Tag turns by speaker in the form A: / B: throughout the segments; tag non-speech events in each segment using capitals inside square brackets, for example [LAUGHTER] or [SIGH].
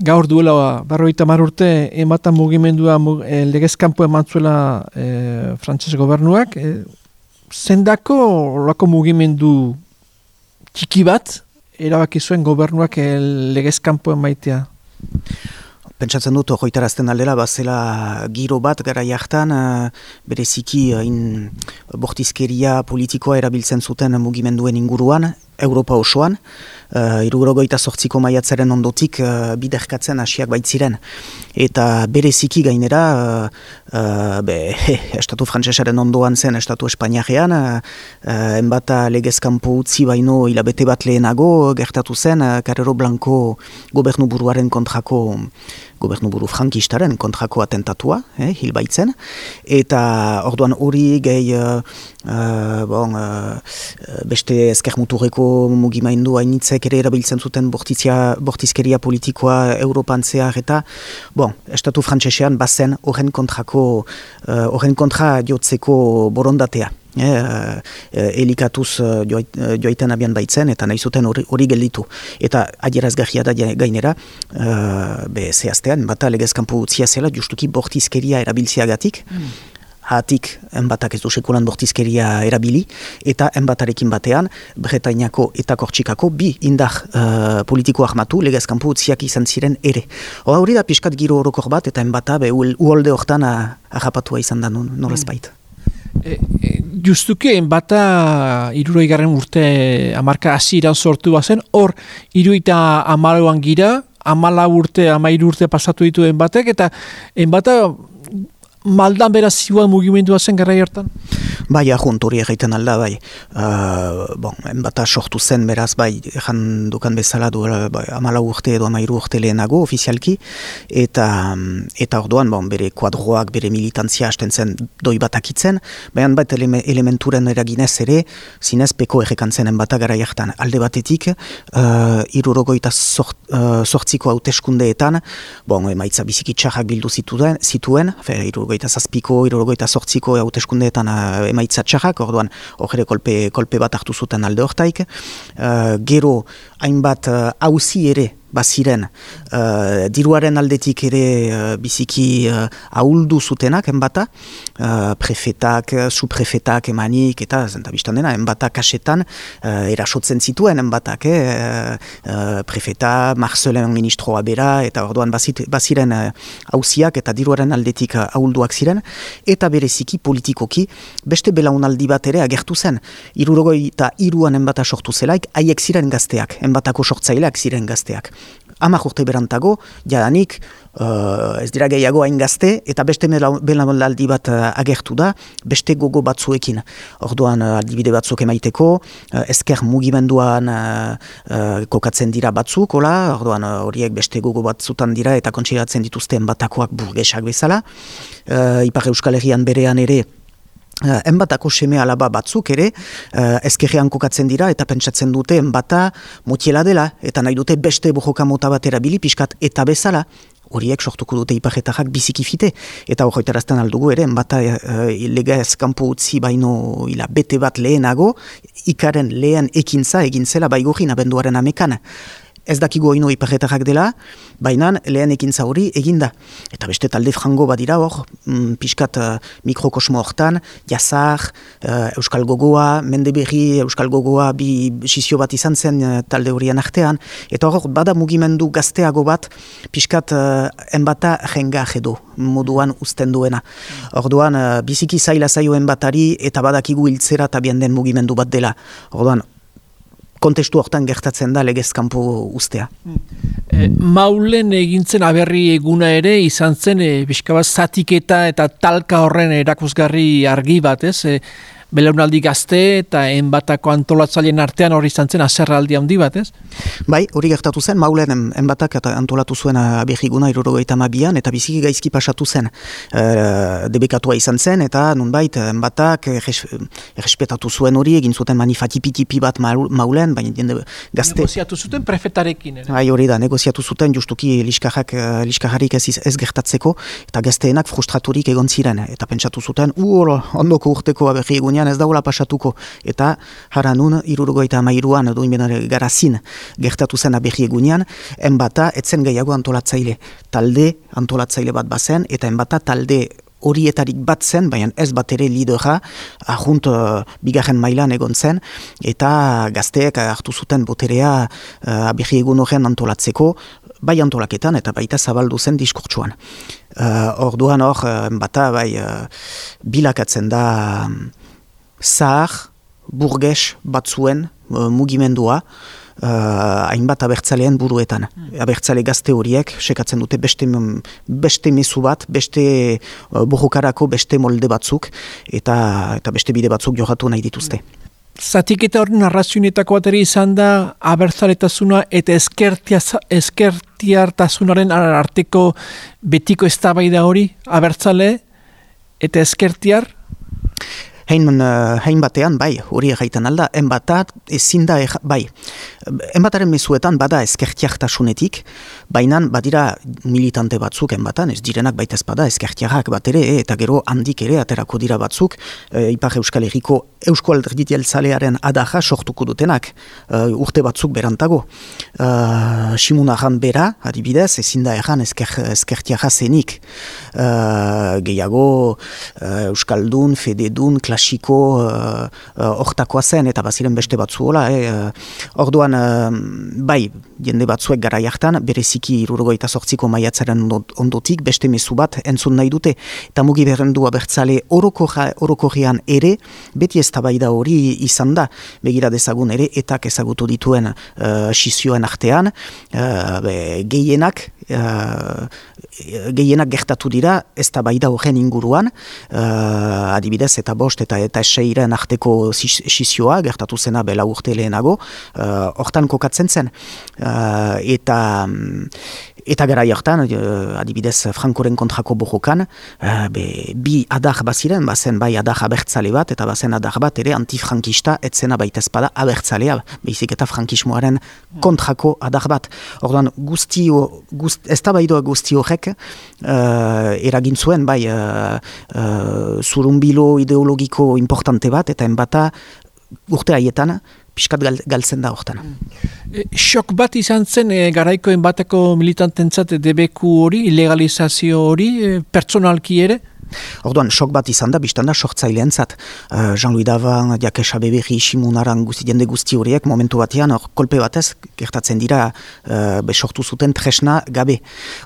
A: gaur duela barroita mar urte ematan mugimendua e, legezkampo emantzuela e, frantses gobernuak. E, zendako lako mugimendu txiki bat erabaki zuen gobernuak e, legezkampo emaitea?
B: Pentsatzen dut, joitarazten aldera, bazela giro bat gara jartan, bereziki uh, bortizkeria politikoa erabiltzen zuten mugimenduen inguruan, Europa osoan, uh, irugrogoita sortziko maiatzaren ondotik uh, biderkatzen hasiak baitziren. Eta bereziki gainera, uh, be, [LAUGHS] estatu frantzesaren ondoan zen estatu espainiarean, uh, enbata legezkampo utzi baino hilabete bat lehenago, gertatu zen, uh, Carrero Blanco gobernu buruaren kontrako gobernuburu frankistaren kontrako atentatua, eh, hil baitzen, eta orduan hori gehi uh, bon, uh, beste ezkermuturreko mugimaindu hainitzek ere erabiltzen zuten bortizia, bortizkeria politikoa Europan zehar eta bon, estatu frantsesean bazen horren kontrako horren uh, kontra jotzeko borondatea. Eh, eh, elikatuz uh, joaiten abian baitzen, eta nahi zuten hori gelditu. Eta adieraz gahia da gainera, uh, be zehaztean, bata legezkampu utzia zela, justuki bortizkeria erabiltziagatik, mm. hatik enbatak ez du sekulan bortizkeria erabili, eta enbatarekin batean, Bretainako eta Kortxikako bi indar uh, politiko armatu legezkampu utziak izan ziren ere. hori da pixkat giro horokor bat, eta enbata be uolde hortan ahapatua izan da norez baita.
A: E, e, justuke, bata iruroi garen urte amarka hasi iran sortu bazen, hor iruita amaloan gira, amala urte, amairu urte pasatu dituen batek, eta enbata maldan beraz ziuan mugimendua zen gara hartan?
B: Bai, ahunt hori egiten alda, bai. Uh, bon, enbata sortu zen beraz, bai, ejan dukan bezala du, bai, amala urte edo amairu urte lehenago, ofizialki, eta eta orduan, bon, bere kuadroak, bere militantzia hasten zen doi batakitzen, baina bat ele elementuren eraginez ere, zinez peko errekantzen enbata gara jartan. Alde batetik, uh, irurogoita sort, uh, sortziko hauteskundeetan, bon, emaitza bizikitxarrak bildu zituen, zituen fe, irurogoita zazpiko, irurogoita sortziko hauteskundeetan uh, emaitza txarrak, orduan horre kolpe, kolpe bat hartu zuten alde hortaik. Uh, gero, hainbat hauzi uh, ere baziren uh, diruaren aldetik ere uh, biziki uh, ahuldu zutenak enbata, uh, prefetak, suprefetak emanik, eta zenta biztan dena, enbata kasetan uh, erasotzen zituen enbatak, eh? uh, prefeta, Marcelen ministroa bera, eta orduan bazit, baziren hauziak uh, eta diruaren aldetik uh, ahulduak ziren, eta bereziki politikoki beste belaunaldi bat ere agertu zen. Irurogoi eta iruan enbata sortu zelaik, haiek ziren gazteak, enbatako sortzaileak ziren gazteak ama urte berantago, jadanik, uh, ez dira gehiago hain gazte, eta beste belamaldi bat uh, agertu da, beste gogo batzuekin. Orduan, uh, aldibide batzuk emaiteko, uh, ezker mugimenduan uh, kokatzen dira batzuk, hola, orduan horiek beste gogo batzutan dira, eta kontsiratzen dituzten batakoak burgesak bezala. Uh, Ipar Euskal Herrian berean ere, Uh, enbatako seme alaba batzuk ere uh, ezkerrean kokatzen dira eta pentsatzen dute enbata motiela dela eta nahi dute beste bojoka mota bat erabili pixkat eta bezala horiek sortuko dute ipajetajak bizikifite eta horretarazten aldugu ere enbata uh, lega ezkampo utzi baino ila bete bat lehenago ikaren lehen ekintza egin zela baigurri nabenduaren amekan ez dakigu oino iparretarrak dela, baina lehen ekintza hori eginda. Eta beste talde frango badira hor, mm, pixkat uh, mikrokosmo hortan, jazar, uh, Euskal Gogoa, Mendeberri, Euskal Gogoa, bi sisio bat izan zen uh, talde horien artean, eta hor, bada mugimendu gazteago bat, pixkat uh, enbata jenga edo moduan uzten duena. Orduan, uh, biziki zaila zaioen batari, eta badakigu hiltzera eta den mugimendu bat dela. Orduan, kontestu hortan gertatzen da legezkampu ustea.
A: E, maulen egintzen aberri eguna ere izan zen e, zatiketa eta talka horren erakusgarri argi bat, ez? E, belaunaldi gazte eta enbatako antolatzaileen artean hori izan zen aserraldi handi bat, ez?
B: Bai, hori gertatu zen, maulen enbatak eta antolatu zuen abegiguna irurogeita mabian, eta biziki gaizki pasatu zen e, debekatua izan zen, eta nunbait enbatak errespetatu zuen hori, egin zuten manifatipitipi bat maulen, baina jende gazte...
A: Negoziatu zuten prefetarekin, ere?
B: Bai, hori da, negoziatu zuten justuki liskarak, liskaharik ez, ez gertatzeko, eta gazteenak frustraturik egon ziren, eta pentsatu zuten, u ondoko urteko abegiguna baina ez daula pasatuko. Eta jara nun, irurgoita amairuan, edo inbenare garazin, gertatu zen abehi egunean, enbata, etzen gehiago antolatzaile. Talde antolatzaile bat bazen, eta enbata talde horietarik bat zen, baina ez bat ere lidera, ahunt uh, bigarren mailan egon zen, eta gazteek hartu zuten boterea uh, abehi egun horren antolatzeko, bai antolaketan eta baita zabaldu zen diskurtsuan. Uh, orduan hor, uh, bata bai uh, bilakatzen da um, zahar, burges batzuen uh, mugimendua, uh, hainbat abertzaleen buruetan. Mm. Abertzale gazte horiek, sekatzen dute beste, beste mezu bat, beste uh, beste molde batzuk, eta, eta beste bide batzuk johatu nahi dituzte. Mm.
A: Zatik eta horren arrazionetako ateri izan da abertzaletasuna eta eskertiartasunaren arteko betiko eztabaida hori abertzale eta eskertiar?
B: Hein, uh, hein batean, bai, hori egiten alda, enbatat ezin da, bai, enbataren mezuetan bada ezkertiartasunetik, baina badira militante batzuk enbatan, ez direnak baita ezpada ezkertiarrak bat ere, eta gero handik ere aterako dira batzuk, e, Ipar Euskal Herriko Eusko Alderditiel zalearen adaja sortuko dutenak, e, urte batzuk berantago. E, Simunaran bera, adibidez, ezin da erran ezker, ezkertiarra zenik. E, gehiago, e, Euskaldun, Fededun, klasiko hortakoa uh, uh, zen eta baziren beste batzu hola. Eh, orduan, bai, jende batzuek gara jartan, bereziki irurgoita sortziko maiatzaren ondotik, beste mezu bat entzun nahi dute. Eta mugi berrendu abertzale orokorrean ere, beti ez da hori izan da, begira dezagun ere, etak ezagutu dituen uh, xizioen artean, uh, be, gehienak, uh, gehienak gertatu dira, ez da bai da horren inguruan, uh, adibidez eta bost eta eta eseiren arteko xizioa, gertatu zena bela urte lehenago, uh, hortan kokatzen zen. Uh, eta Eta gara jartan, adibidez Frankoren kontrako bojokan, uh, bi adar baziren, bazen bai adar abertzale bat, eta bazen adar bat ere antifrankista etzena baita espada abertzalea, behizik eta frankismoaren kontrako adar bat. Orduan, guztio, guzt, ez da baidoa guzti horrek, uh, eragin zuen, bai, uh, uh, zurumbilo ideologiko importante bat, eta enbata urte haietan, piskat gal, galtzen da hortan.
A: E, xok bat izan zen e, garaikoen bateko militantentzat debeku hori, ilegalizazio hori, e, personalki ere?
B: Orduan, sok bat izan da, biztan da, sortzailean zat. Uh, Jean-Louis Davan, Diakesa Beberri, Simunaran, guzti, jende guzti horiek, momentu batean, or, kolpe batez, gertatzen dira, uh, besortu zuten tresna gabe.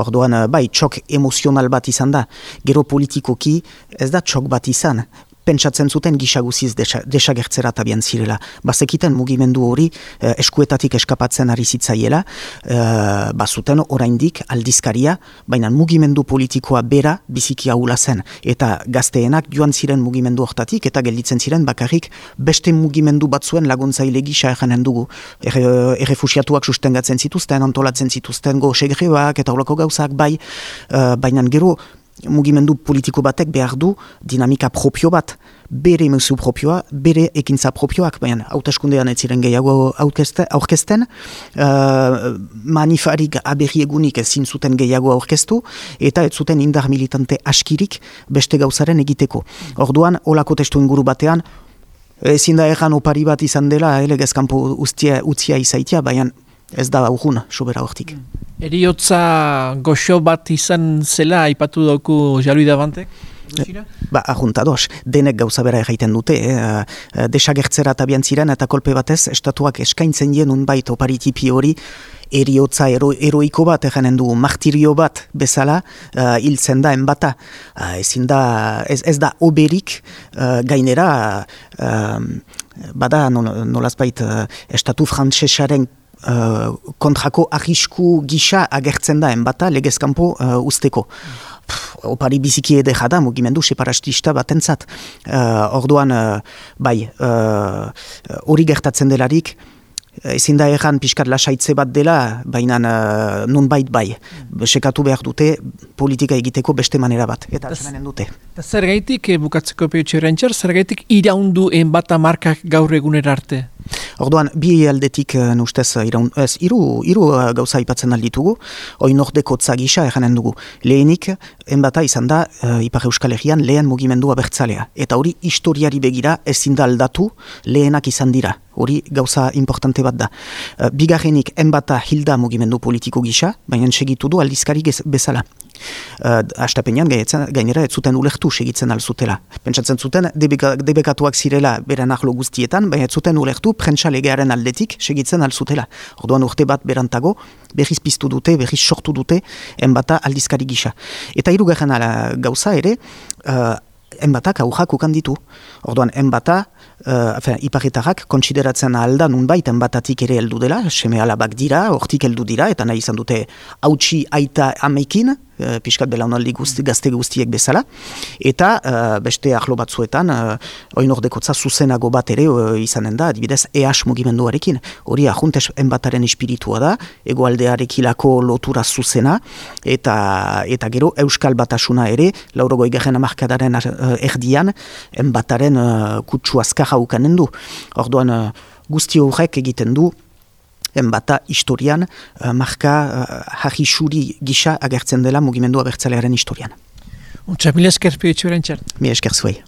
B: Orduan, uh, bai, txok emozional bat izan da. Gero politikoki, ez da txok bat izan pentsatzen zuten gisaguziz desagertzera tabian zirela. Bazekiten mugimendu hori eh, eskuetatik eskapatzen ari zitzaiela, eh, bazuten oraindik aldizkaria, baina mugimendu politikoa bera biziki haula zen. Eta gazteenak joan ziren mugimendu hortatik eta gelditzen ziren bakarrik beste mugimendu batzuen laguntzaile gisa eganen dugu. Errefusiatuak sustengatzen zituzten, antolatzen zituzten go segreoak eta holako gauzak bai, eh, baina gero mugimendu politiko batek behar du dinamika propio bat, bere emuzu propioa, bere ekintza propioak, baina hauteskundean ez ziren gehiago aurkezten, uh, manifarik aberri egunik ezin zuten gehiago aurkeztu, eta ez zuten indar militante askirik beste gauzaren egiteko. Orduan, olako testu inguru batean, ezin da erran opari bat izan dela, elegezkampo utzia izaitia, baina ez da urgun, sobera hortik.
A: Eriotza goxo bat izan zela, aipatu dauku jalui da bantek?
B: Ba, ahuntados, denek gauza bera egiten dute, eh? eh desagertzera tabian ziren eta kolpe batez, estatuak eskaintzen dien unbait oparitipi hori, eriotza ero, eroiko bat, eganen du, martirio bat bezala, uh, hiltzen da enbata. Uh, ezin da, ez, ez da oberik uh, gainera, uh, bada nolazbait, uh, estatu frantzesaren uh, kontrako ahisku gisa agertzen da enbata legezkampo uh, usteko. opari biziki ede jada mugimendu separatista bat entzat. Uh, orduan, uh, bai, hori uh, gertatzen delarik, ezin da erran pixkat lasaitze bat dela, baina uh, nun bai. Sekatu behar dute politika egiteko beste manera bat. Eta zenen dute.
A: Zer gaitik, bukatzeko peutxe rentxer, zer gaitik iraundu enbata markak gaur egunera arte?
B: Orduan, bi aldetik uh, ustez, iraun, ez, iru, iru uh, gauza ipatzen alditugu, hoi nordeko gisa eranen dugu. Lehenik, enbata izan da, uh, Ipar Euskal Herrian lehen mugimendua bertzalea. Eta hori historiari begira ezin da aldatu lehenak izan dira. Hori gauza importante bat da. Bigarrenik, enbata hilda mugimendu politiko gisa, baina segitu du aldizkari bezala uh, astapenean gainera ez zuten ulektu segitzen alzutela. Pentsatzen zuten debeka, debekatuak zirela beren ahlo guztietan, baina zuten ulektu prentsa legearen aldetik segitzen alzutela. Orduan urte bat berantago, berriz piztu dute, berriz sortu dute, enbata aldizkari gisa. Eta hirugarren gauza ere, uh, enbatak aurrak ukan ditu. Orduan, enbata, uh, iparretarrak kontsideratzen alda nunbait enbatatik ere heldu dela, seme alabak dira, hortik heldu dira, eta nahi izan dute hautsi aita amekin, uh, piskat belaunaldi guzti, gazte guztiek bezala, eta uh, beste ahlo batzuetan, uh, oin ordekotza zuzenago bat ere uh, izanen da, adibidez, EAS mugimenduarekin, hori ahuntes enbataren espiritua da, egoaldearekilako lotura zuzena, eta eta gero Euskal Batasuna ere, laurogoi garen amarkadaren erdian, enbataren uh, kutsu azkarra ukanen du. Orduan, uh, guzti horrek egiten du, enbata historian uh, marka uh, gisa agertzen dela mugimendua bertzalearen historian.
A: Untsa, mila esker pio
B: Mila esker zuei.